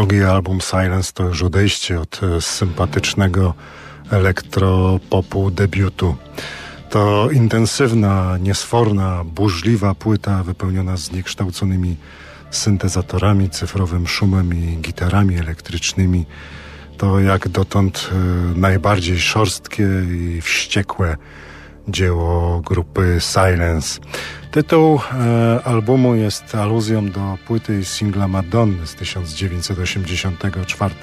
Drugi album Silence to już odejście od e, sympatycznego elektropopu debiutu. To intensywna, niesforna, burzliwa płyta wypełniona zniekształconymi syntezatorami, cyfrowym szumem i gitarami elektrycznymi. To jak dotąd e, najbardziej szorstkie i wściekłe dzieło grupy Silence. Tytuł e, albumu jest aluzją do płyty singla Madonna z 1984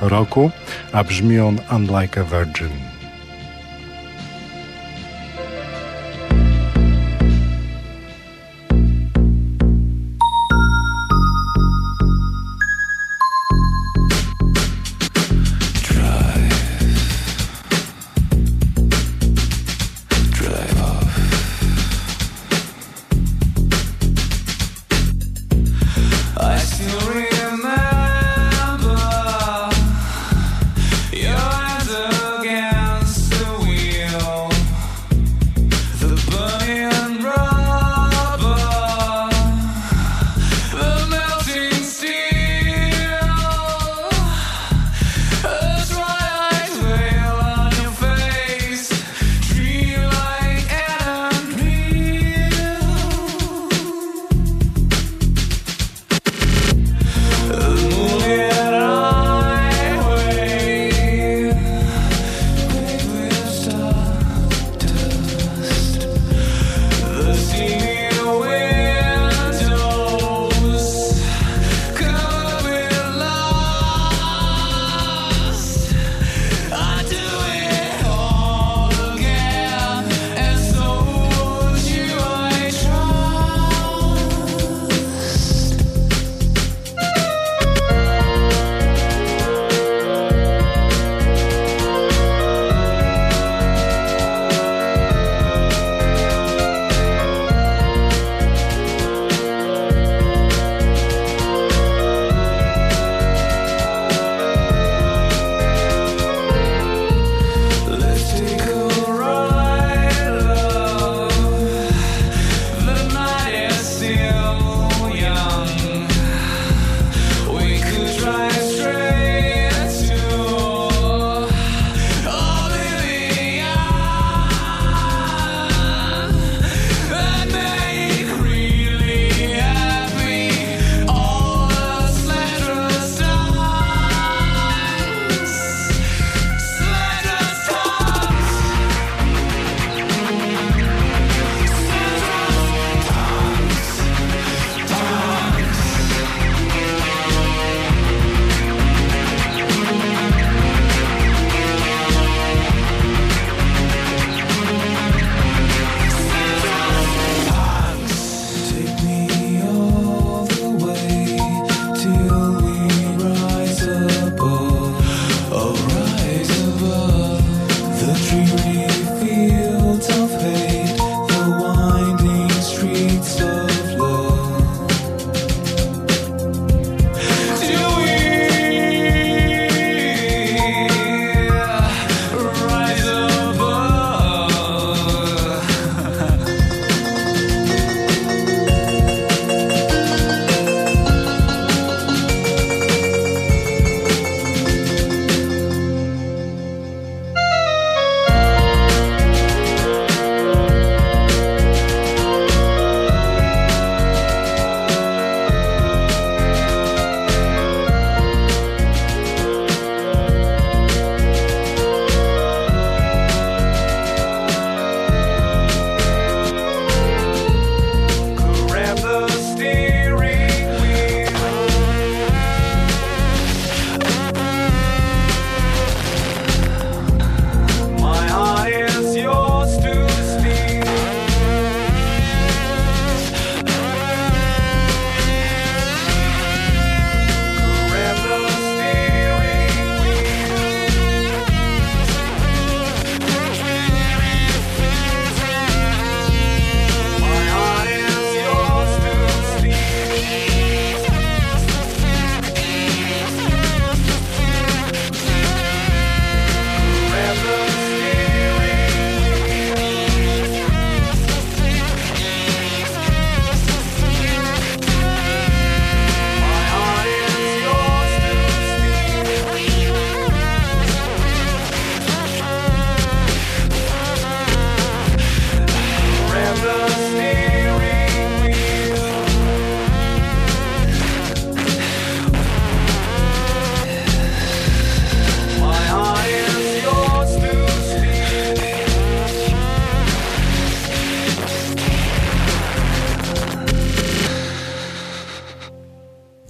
roku, a brzmi on Unlike a Virgin.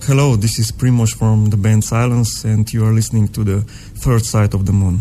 Hello, this is Primoz from the band Silence, and you are listening to the third side of the moon.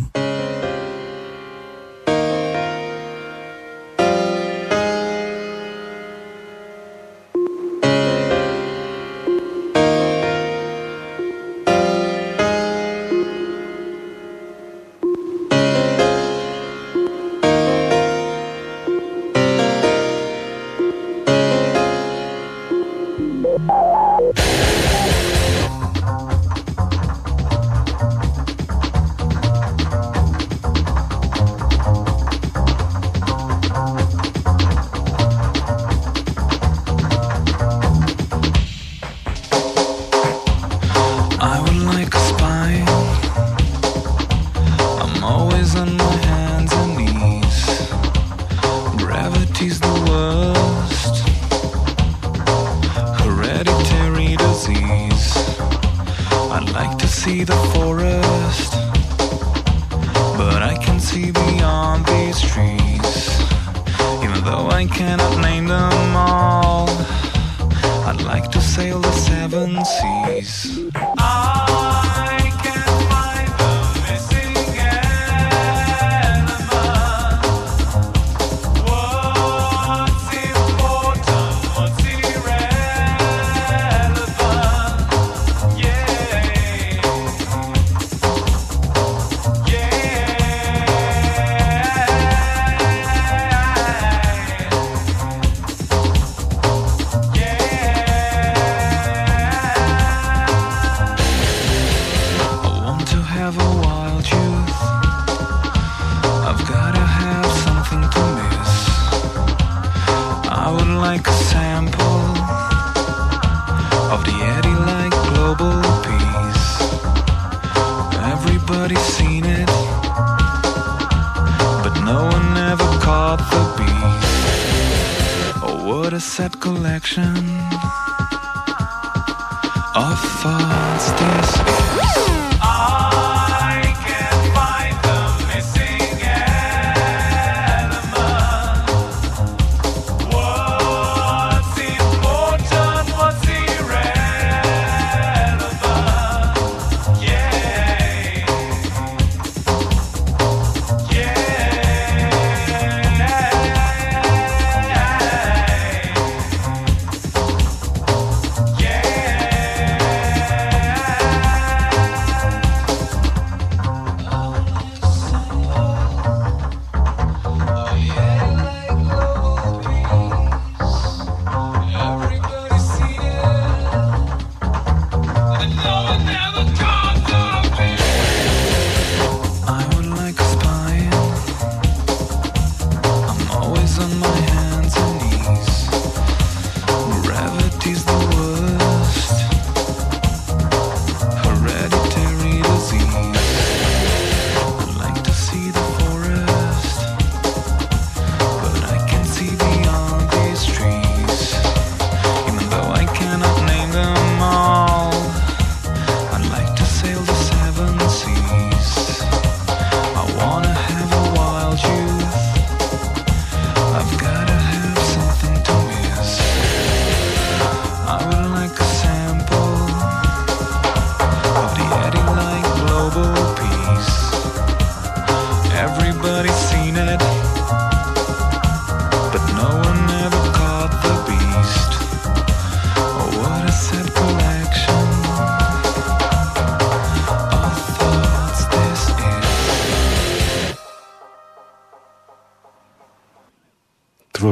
on my head.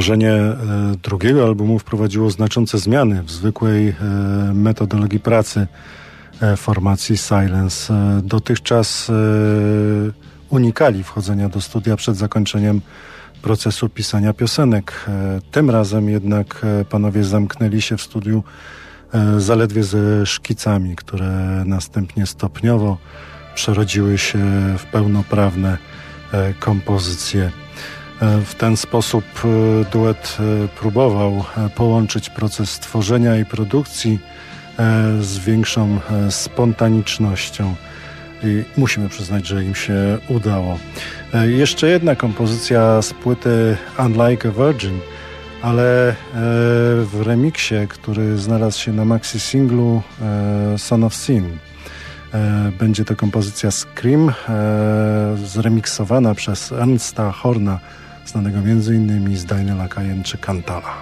Tworzenie e, drugiego albumu wprowadziło znaczące zmiany w zwykłej e, metodologii pracy e, formacji Silence. Dotychczas unikali wchodzenia do studia przed zakończeniem procesu pisania piosenek. Tym razem jednak panowie zamknęli się w studiu zaledwie ze szkicami, które następnie stopniowo przerodziły się w pełnoprawne kompozycje. E, w ten sposób e, duet e, próbował połączyć proces tworzenia i produkcji z większą spontanicznością. I musimy przyznać, że im się udało. Jeszcze jedna kompozycja z płyty Unlike a Virgin, ale w remiksie, który znalazł się na maxi singlu Son of Sin, będzie to kompozycja Scream, zremiksowana przez Ernsta Horna, znanego m.in. z Daniela Kajen czy Kantala.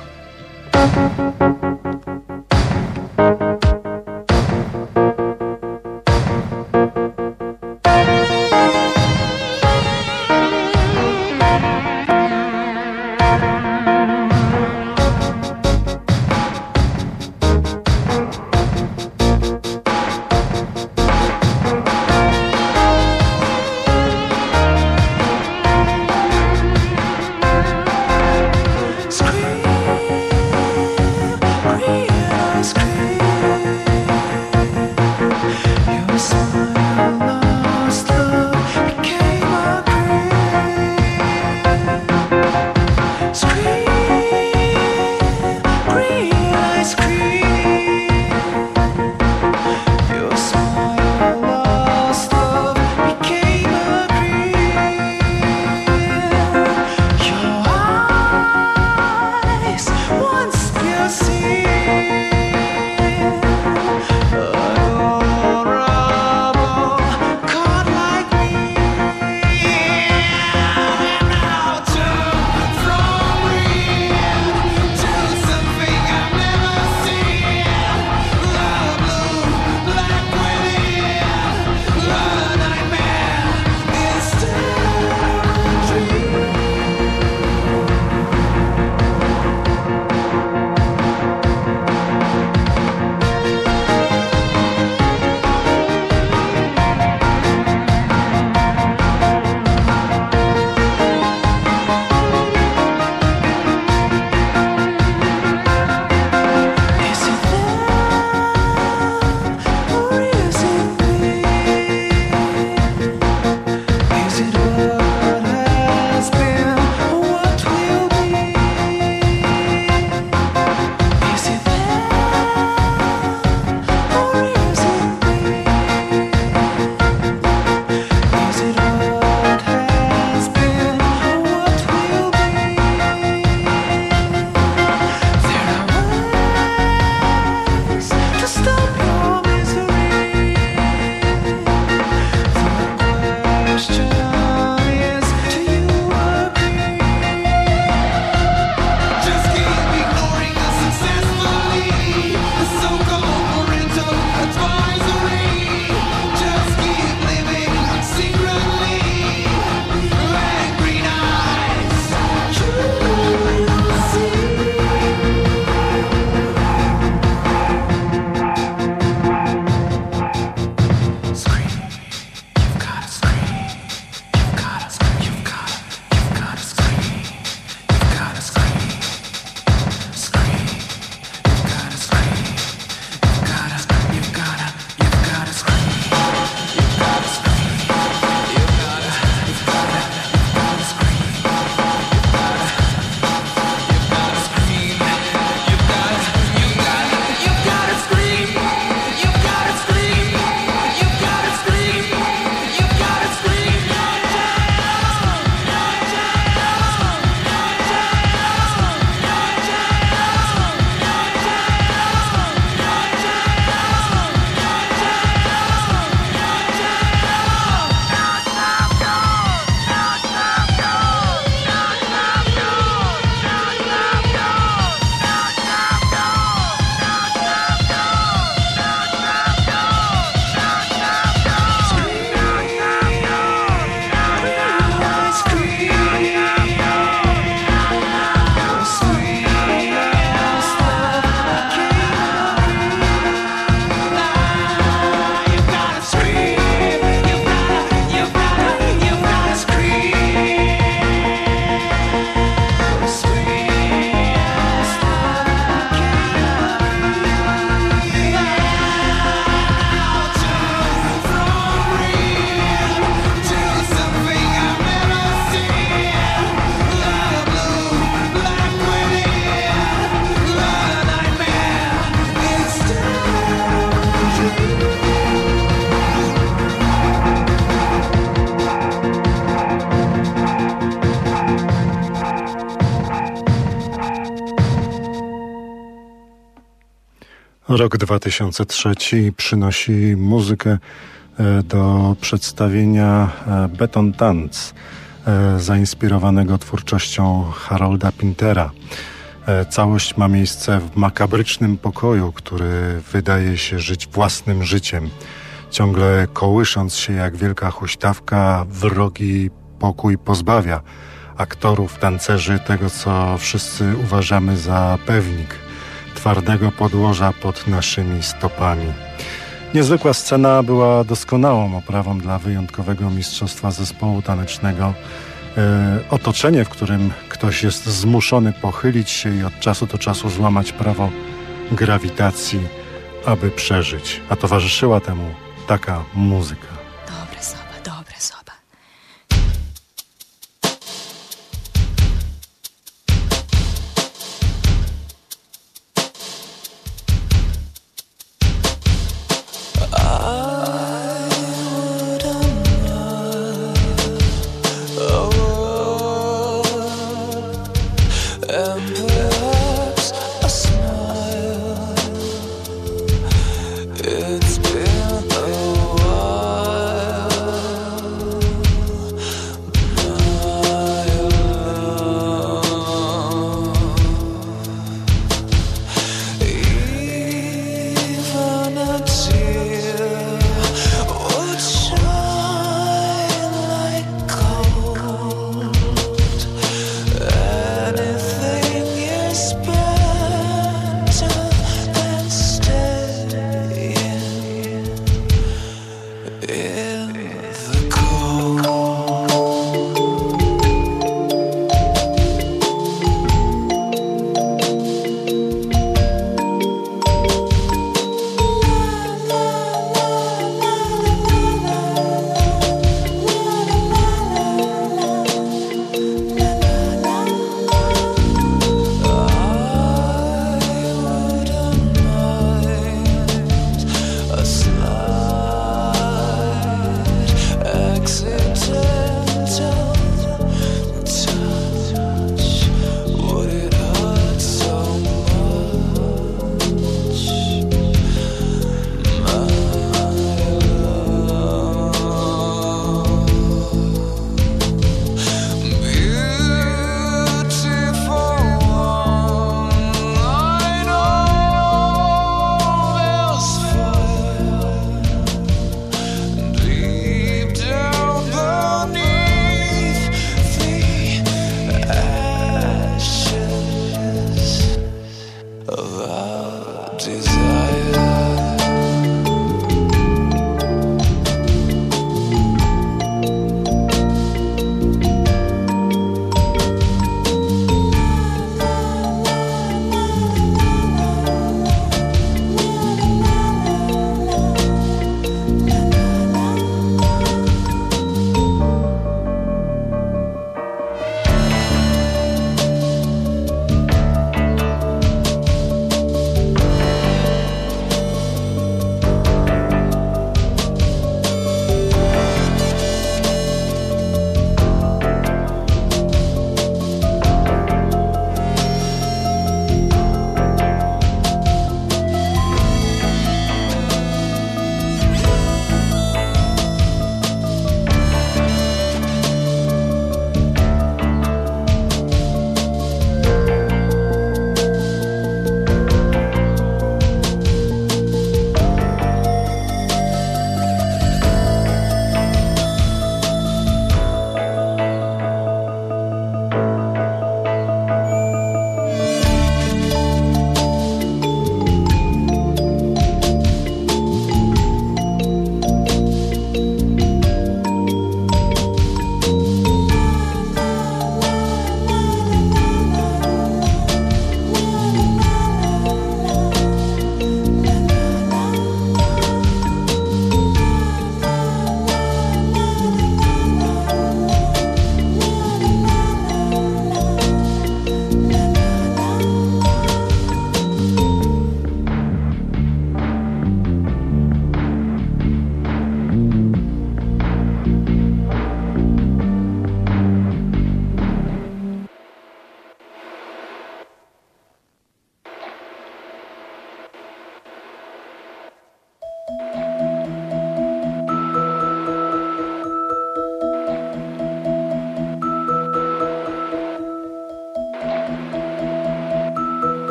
Rok 2003 przynosi muzykę e, do przedstawienia e, Beton Tanz, e, zainspirowanego twórczością Harolda Pintera. Całość ma miejsce w makabrycznym pokoju, który wydaje się żyć własnym życiem. Ciągle kołysząc się jak wielka huśtawka, wrogi pokój pozbawia aktorów, tancerzy tego, co wszyscy uważamy za pewnik – twardego podłoża pod naszymi stopami. Niezwykła scena była doskonałą oprawą dla wyjątkowego mistrzostwa zespołu tanecznego. E, otoczenie, w którym ktoś jest zmuszony pochylić się i od czasu do czasu złamać prawo grawitacji, aby przeżyć. A towarzyszyła temu taka muzyka.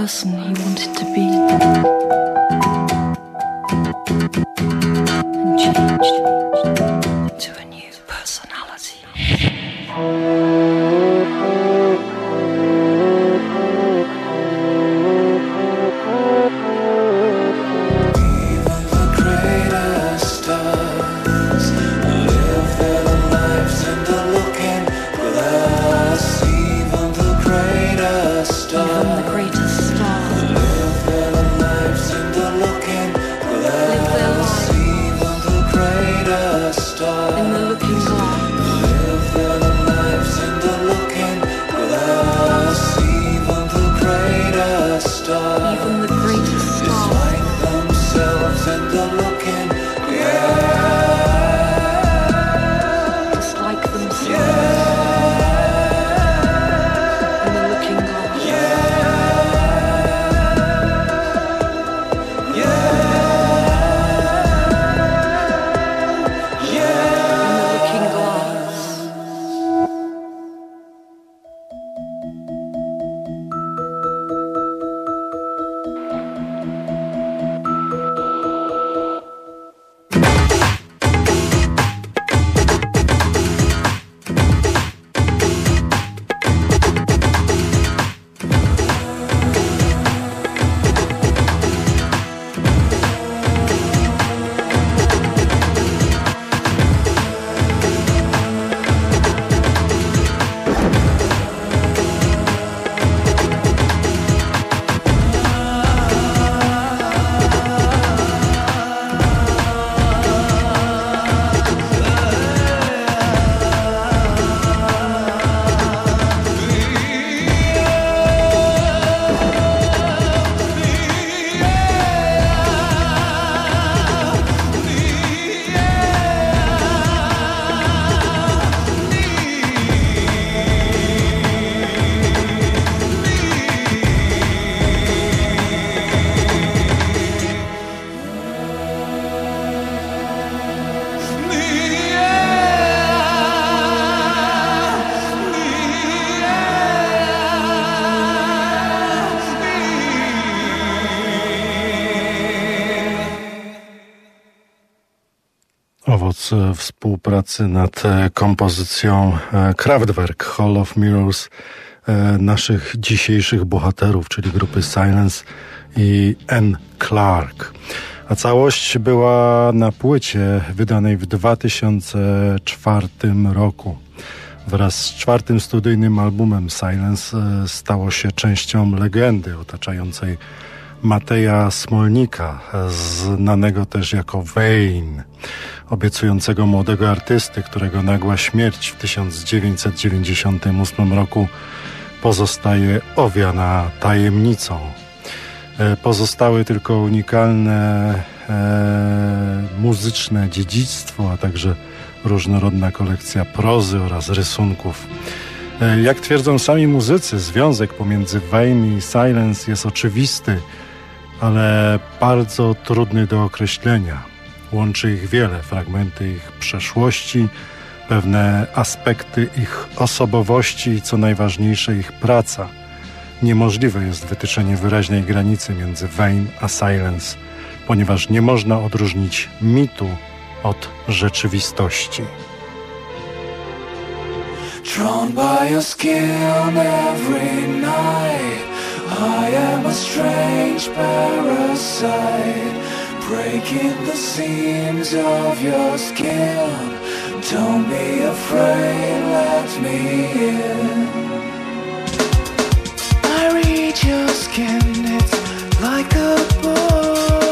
Person he wanted to be. Współpracy nad e, kompozycją e, Kraftwerk Hall of Mirrors e, naszych dzisiejszych bohaterów, czyli grupy Silence i N. Clark. A całość była na płycie wydanej w 2004 roku. Wraz z czwartym studyjnym albumem Silence stało się częścią legendy otaczającej Mateja Smolnika, znanego też jako Wayne, obiecującego młodego artysty, którego nagła śmierć w 1998 roku pozostaje owiana tajemnicą. E, Pozostały tylko unikalne e, muzyczne dziedzictwo, a także różnorodna kolekcja prozy oraz rysunków. E, Jak twierdzą sami muzycy, związek pomiędzy Wayne i Silence jest oczywisty, ale bardzo trudny do określenia. Łączy ich wiele, fragmenty ich przeszłości, pewne aspekty ich osobowości i co najważniejsze ich praca. Niemożliwe jest wytyczenie wyraźnej granicy między Vain a Silence, ponieważ nie można odróżnić mitu od rzeczywistości. Drawn by your skin every night I am a strange parasite Breaking the seams of your skin. Don't be afraid, let me in. I read your skin, it's like a book.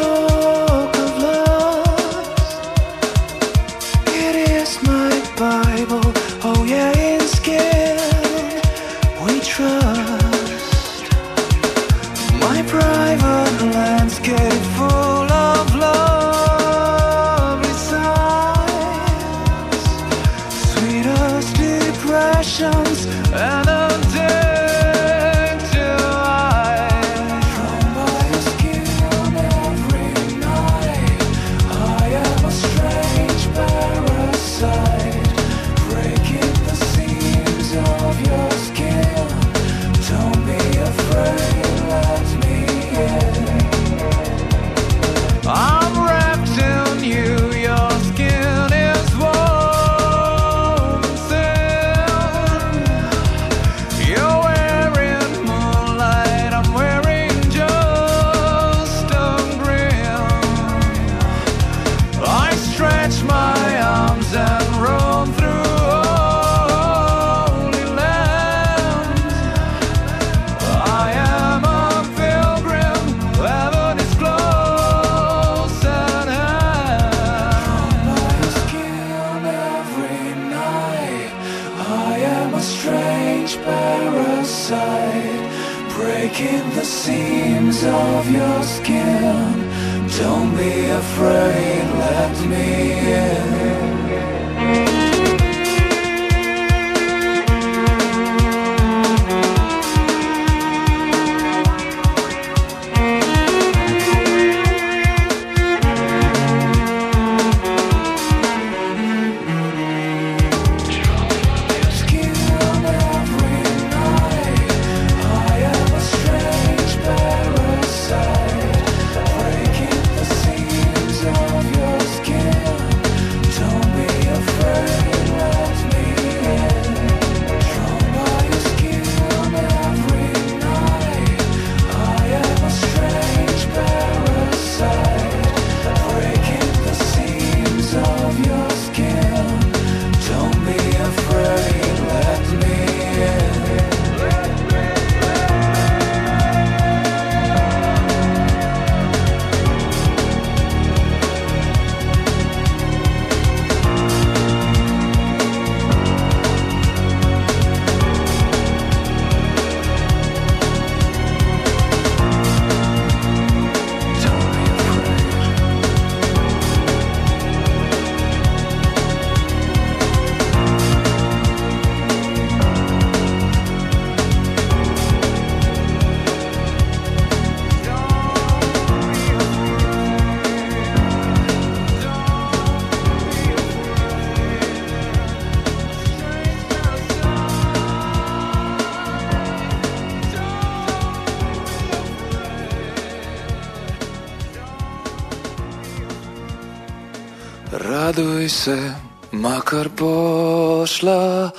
se, makar bo šla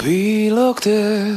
bilo kde.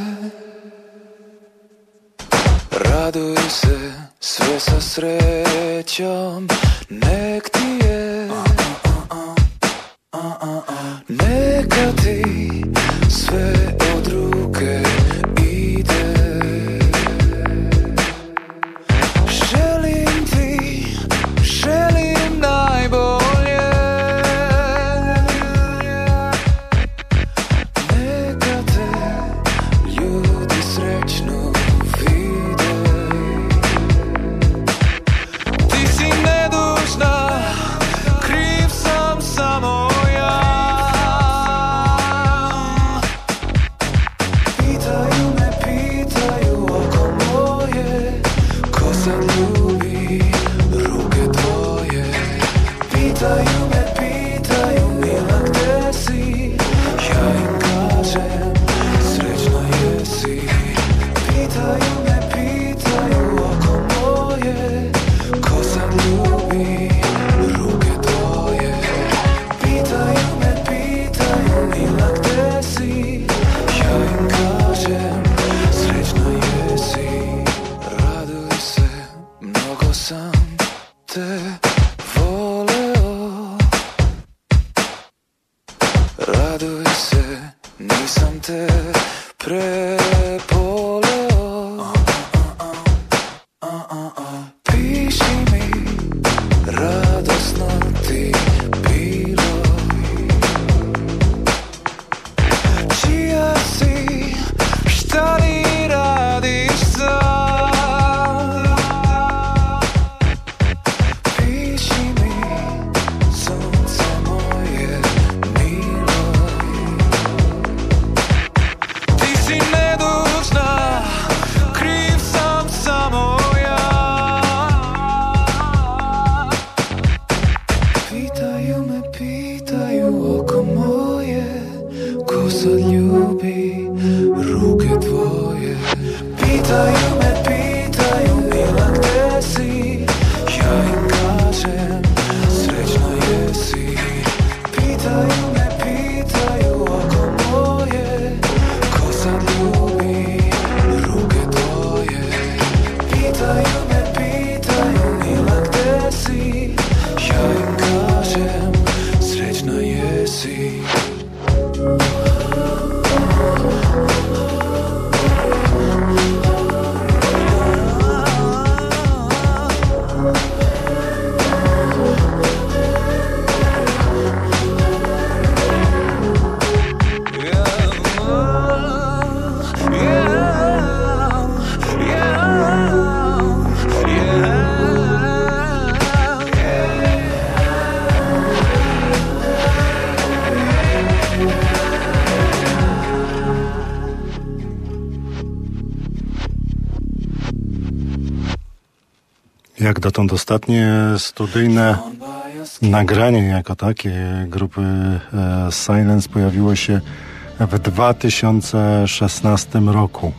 Jak dotąd ostatnie studyjne nagranie jako takie grupy e, Silence pojawiło się w 2016 roku.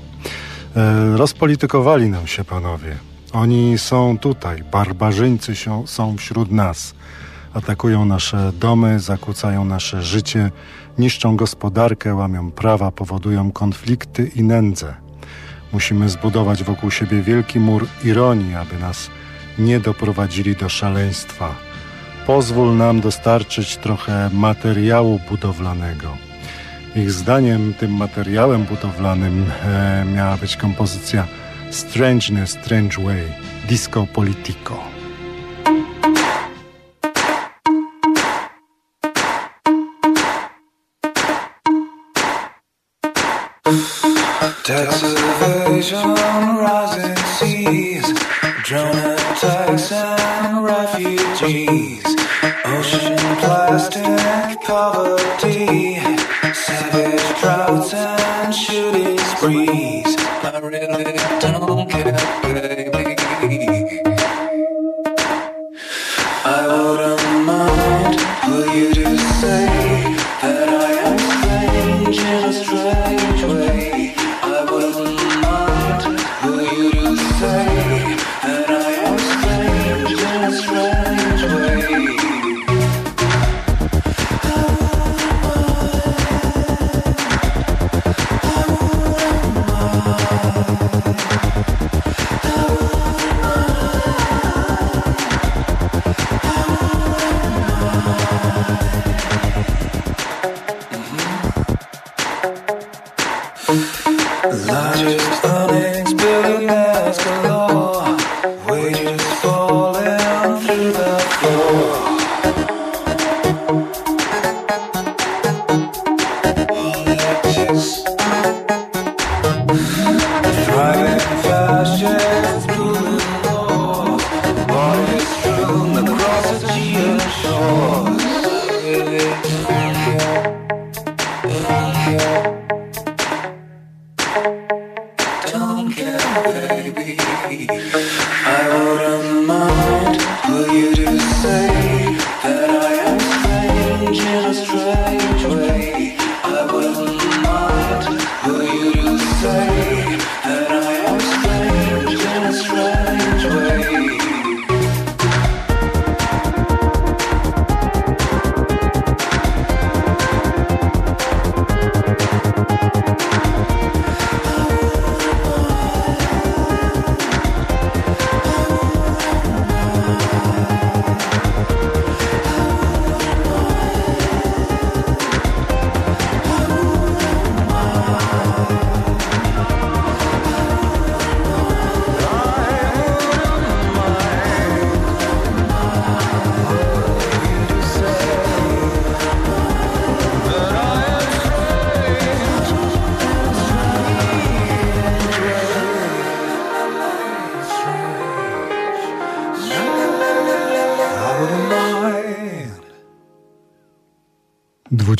E, rozpolitykowali nam się panowie. Oni są tutaj, barbarzyńcy są wśród nas. Atakują nasze domy, zakłócają nasze życie, niszczą gospodarkę, łamią prawa, powodują konflikty i nędzę. Musimy zbudować wokół siebie wielki mur ironii, aby nas nie doprowadzili do szaleństwa. Pozwól nam dostarczyć trochę materiału budowlanego. Ich zdaniem tym materiałem budowlanym e, miała być kompozycja Strange in a Strange Way, Disco Politico. Evasion, rising seas, me.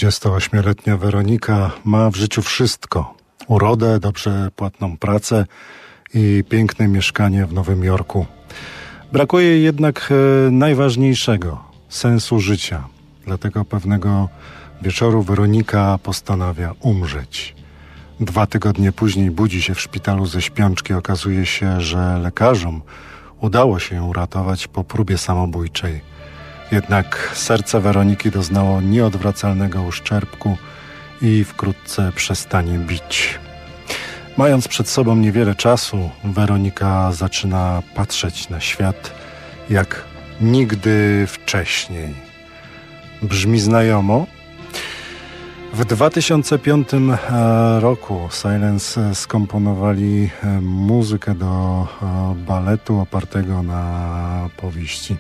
28-letnia Weronika ma w życiu wszystko: urodę, dobrze płatną pracę i piękne mieszkanie w Nowym Jorku. Brakuje jednak e, najważniejszego sensu życia. Dlatego pewnego wieczoru Weronika postanawia umrzeć. Dwa tygodnie później budzi się w szpitalu ze śpiączki. Okazuje się, że lekarzom udało się ją uratować po próbie samobójczej. Jednak serce Weroniki doznało nieodwracalnego uszczerbku i wkrótce przestanie bić. Mając przed sobą niewiele czasu, Weronika zaczyna patrzeć na świat jak nigdy wcześniej. Brzmi znajomo? W 2005 e, roku Silence skomponowali e, muzykę do e, baletu opartego na powieści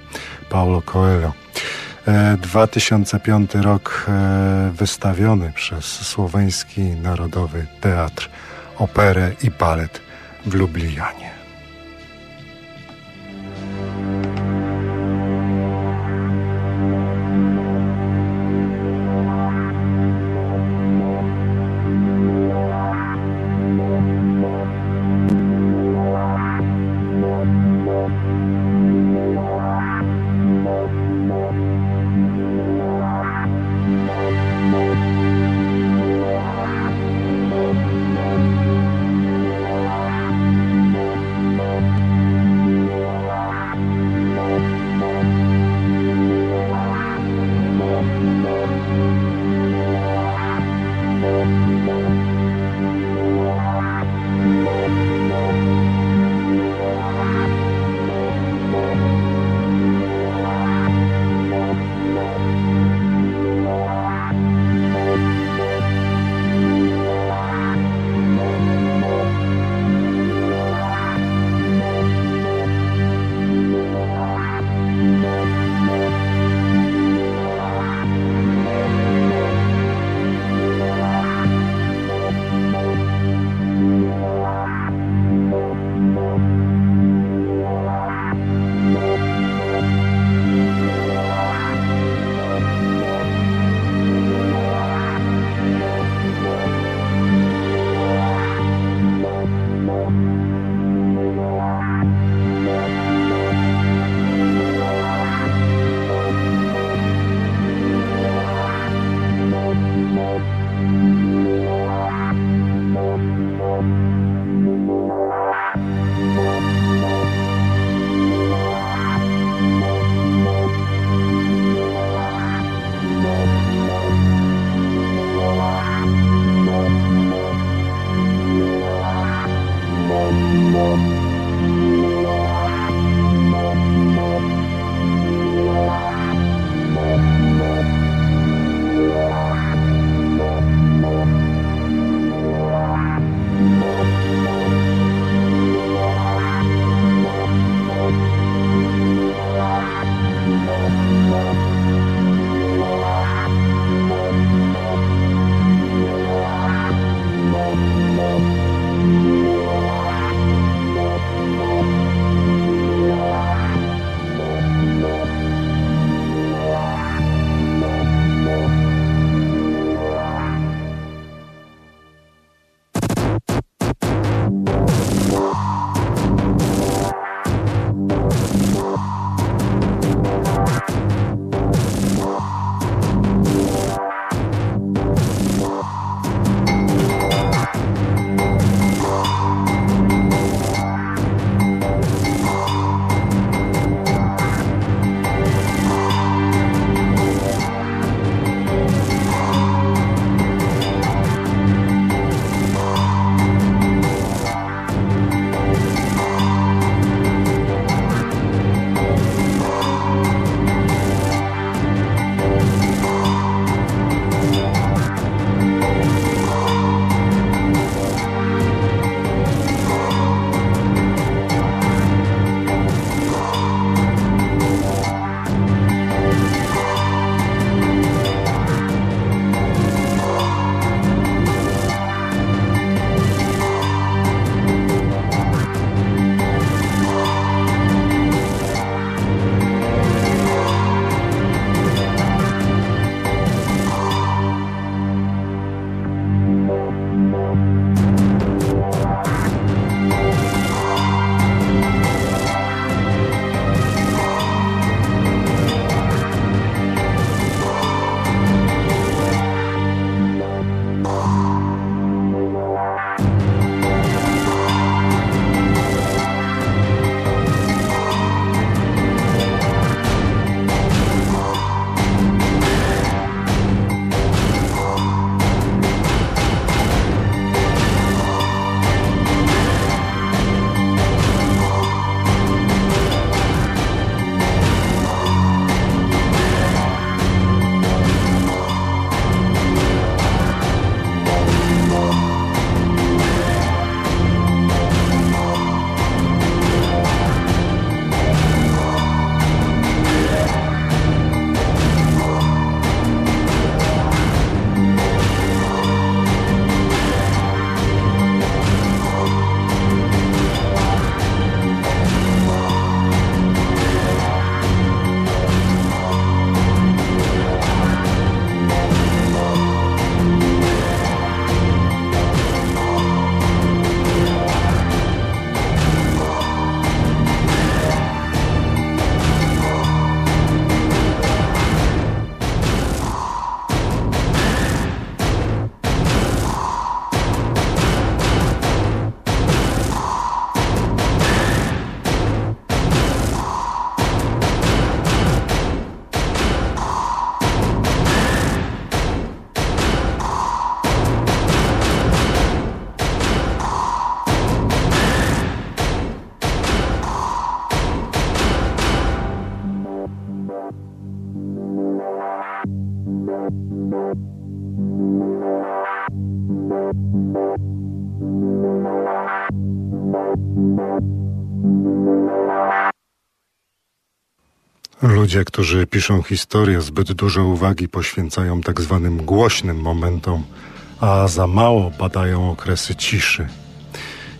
Paulo Coelho. 2005 rok wystawiony przez Słoweński Narodowy Teatr, Operę i Balet w Lublianie. Ludzie, którzy piszą historię, zbyt dużo uwagi poświęcają tak zwanym głośnym momentom, a za mało badają okresy ciszy.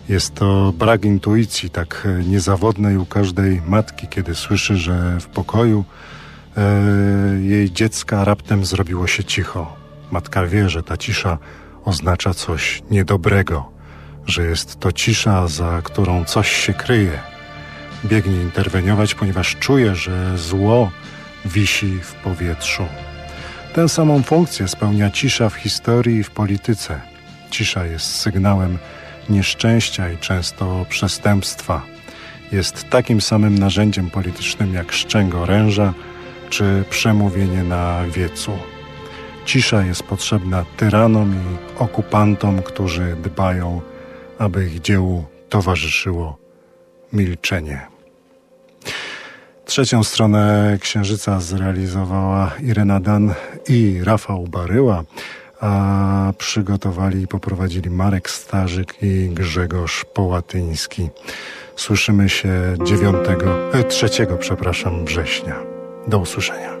Jest to brak intuicji tak niezawodnej u każdej matki, kiedy słyszy, że w pokoju e, jej dziecka raptem zrobiło się cicho. Matka wie, że ta cisza oznacza coś niedobrego, że jest to cisza, za którą coś się kryje. Biegnie interweniować, ponieważ czuje, że zło wisi w powietrzu. Tę samą funkcję spełnia cisza w historii i w polityce. Cisza jest sygnałem nieszczęścia i często przestępstwa. Jest takim samym narzędziem politycznym jak szczęk oręża czy przemówienie na wiecu. Cisza jest potrzebna tyranom i okupantom, którzy dbają, aby ich dziełu towarzyszyło milczenie. Trzecią stronę Księżyca zrealizowała Irena Dan i Rafał Baryła, a przygotowali i poprowadzili Marek Starzyk i Grzegorz Połatyński. Słyszymy się 9, e, 3, przepraszam, września. Do usłyszenia.